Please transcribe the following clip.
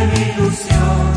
Señor.